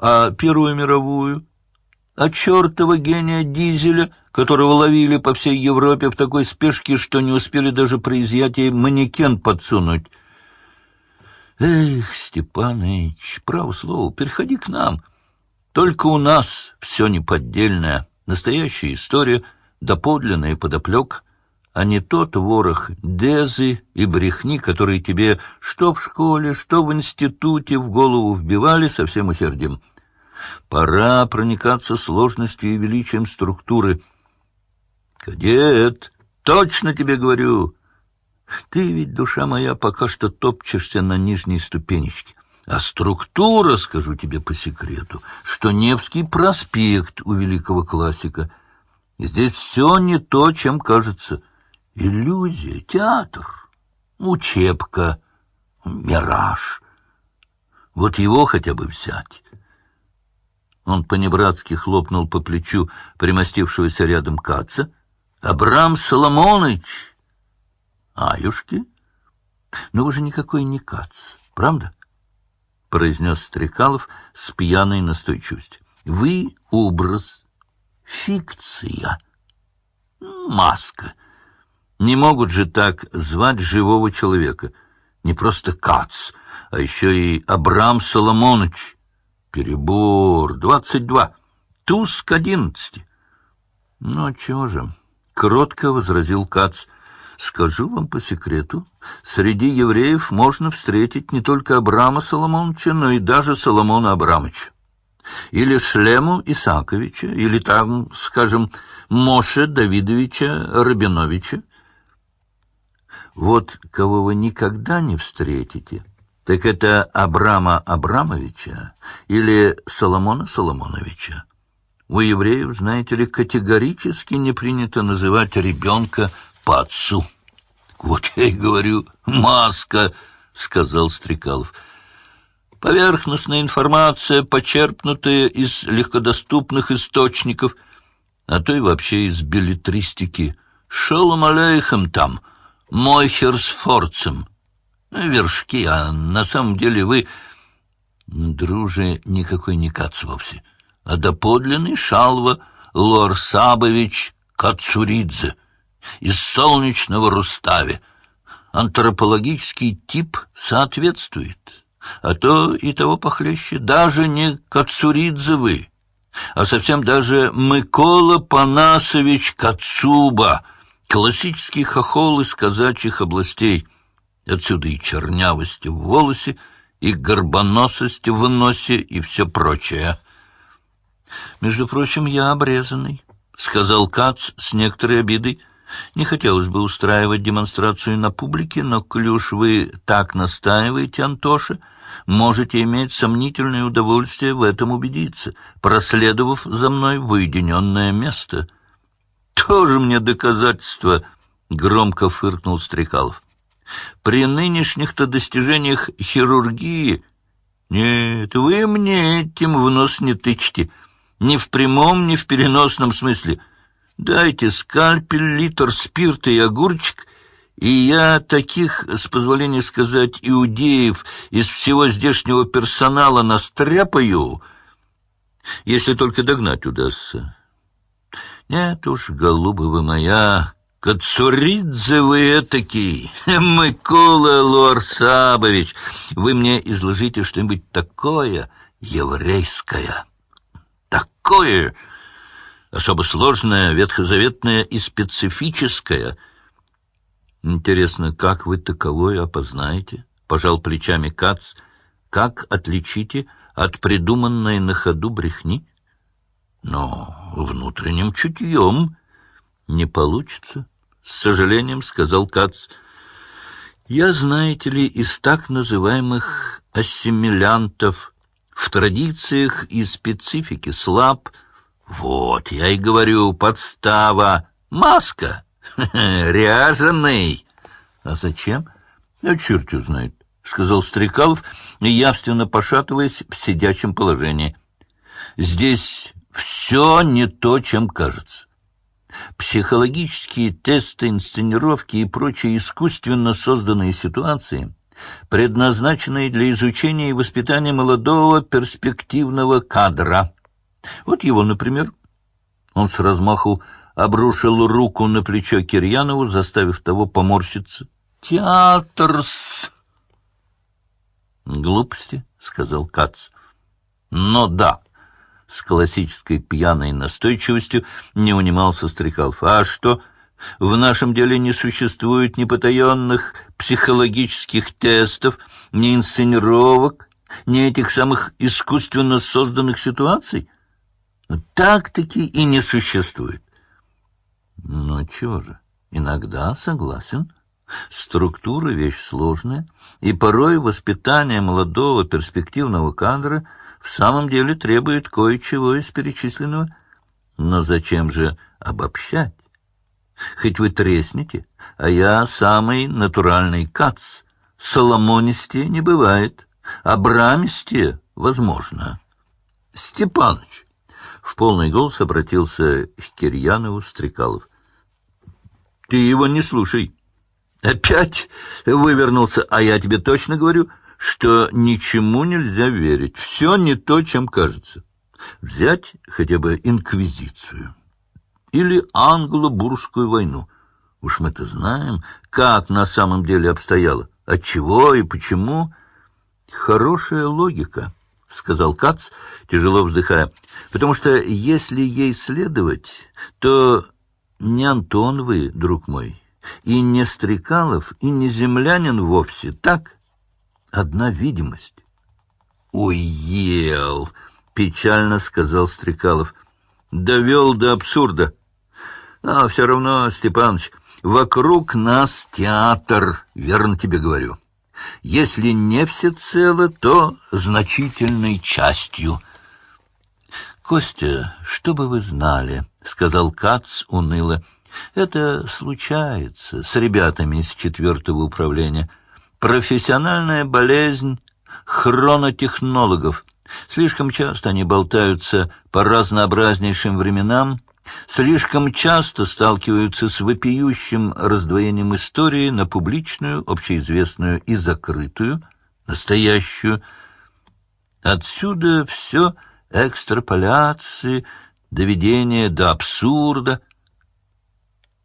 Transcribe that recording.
А Первую мировую? А чертова гения Дизеля, которого ловили по всей Европе в такой спешке, что не успели даже при изъятии манекен подсунуть? Эх, Степаныч, право слово, переходи к нам. Только у нас все неподдельное, настоящая история, доподлинная подоплек, а не тот ворох дезы и брехни, которые тебе что в школе, что в институте в голову вбивали со всем усердием. Пора проникаться сложностью и величием структуры. Кадет, точно тебе говорю, ты ведь, душа моя, пока что топчешься на нижней ступенечке. А структура, скажу тебе по секрету, что Невский проспект у великого классика. Здесь все не то, чем кажется. Иллюзия, театр, учебка, мираж. Вот его хотя бы взять. Он понебратски хлопнул по плечу примостившегося рядом Каца. «Абрам Соломоныч!» Аюшки? Ну, вы же никакой не Кац, правда? — произнес Стрекалов с пьяной настойчивостью. — Вы — образ, фикция, маска. Не могут же так звать живого человека. Не просто Кац, а еще и Абрам Соломонович. Перебор, двадцать два, туз к одиннадцати. — Ну, чего же? — кротко возразил Кац — Скажу вам по секрету, среди евреев можно встретить не только Абрама Соломоновича, но и даже Соломона Абрамовича. Или Шлему Исаковича, или там, скажем, Моше Давидовича Рабиновича. Вот кого вы никогда не встретите, так это Абрама Абрамовича или Соломона Соломоновича. У евреев, знаете ли, категорически не принято называть ребенка по отцу. — Вот я и говорю, маска, — сказал Стрекалов. Поверхностная информация, почерпнутая из легкодоступных источников, а то и вообще из билетристики. Шолом алейхам там, мойхер с форцем. Вершки, а на самом деле вы, друже, никакой не кац вовсе, а доподлинный шалва Луарсабович Кацуридзе — из солнечного Рустави. Антропологический тип соответствует, а то и того похлеще, даже не Кацуридзе а совсем даже Микола Панасович Кацуба, классический хохол из казачьих областей. Отсюда и чернявость в волосе, и горбоносость в носе, и все прочее. Между прочим, я обрезанный, — сказал Кац с некоторой обидой. Не хотелось бы устраивать демонстрацию на публике, но, клюш вы так настаиваете, Антоша, можете иметь сомнительное удовольствие в этом убедиться, проследовав за мной в уединенное место. — Тоже мне доказательство! — громко фыркнул Стрекалов. — При нынешних-то достижениях хирургии... Нет, вы мне этим в нос не тычьте, ни в прямом, ни в переносном смысле — Дайте скальпель, литр спирта и огурчик, и я таких, с позволения сказать, иудеев из всего здешнего персонала настряпаю, если только догнать удастся. Нет уж, голуба вы моя, Кацуридзе вы этакий, Микола Луарсабович, вы мне изложите что-нибудь такое еврейское, такое, особо сложное, ветхозаветное и специфическое. Интересно, как вы таковое опознаете? Пожал плечами Кац. Как отличите от придуманной на ходу брехни? Но внутренним чутьем не получится, с сожалением сказал Кац. Я, знаете ли, из так называемых ассимилянтов в традициях и специфике слаб, вот, я и говорю, подстава, маска, ряженый. А зачем? А черт знает, сказал Стрекалов, явственно пошатываясь в сидячем положении. Здесь все не то, чем кажется. Психологические тесты, инсценировки и прочие искусственно созданные ситуации предназначенный для изучения и воспитания молодого перспективного кадра. Вот его, например. Он с размаху обрушил руку на плечо Кирьянову, заставив того поморщиться. «Театр-с!» «Глупости», — сказал Кац. «Но да» с классической пьяной настойчивостью не унимался Стрекалов. «А что, в нашем деле не существует ни потаенных психологических тестов, ни инсценировок, ни этих самых искусственно созданных ситуаций? Так-таки и не существует». «Ну, чего же, иногда согласен». Структура — вещь сложная, и порой воспитание молодого перспективного кадра — в самом деле требует кое-чего из перечисленного. Но зачем же обобщать? Хоть вы тресните, а я самый натуральный кац. Соломонистее не бывает, абрамистее возможно. Степаныч, в полный голос обратился к Кирьянову Стрекалов. Ты его не слушай. Опять вывернулся, а я тебе точно говорю — что ничему нельзя верить. Все не то, чем кажется. Взять хотя бы инквизицию или англо-бурскую войну. Уж мы-то знаем, как на самом деле обстояло, от чего и почему. Хорошая логика, — сказал Кац, тяжело вздыхая, — потому что если ей следовать, то не Антон вы, друг мой, и не Стрекалов, и не землянин вовсе, так? — одна видимость. «Уел!» — печально сказал Стрекалов. «Довел до абсурда. А все равно, Степаныч, вокруг нас театр, верно тебе говорю. Если не всецело, то значительной частью». «Костя, что бы вы знали?» — сказал Кац уныло. «Это случается с ребятами из четвертого управления». Профессиональная болезнь хронотехнологов. Слишком часто они болтаются по разнообразнейшим временам, слишком часто сталкиваются с вопиющим раздвоением истории на публичную, общеизвестную и закрытую, настоящую. Отсюда все экстраполяции, доведение до абсурда —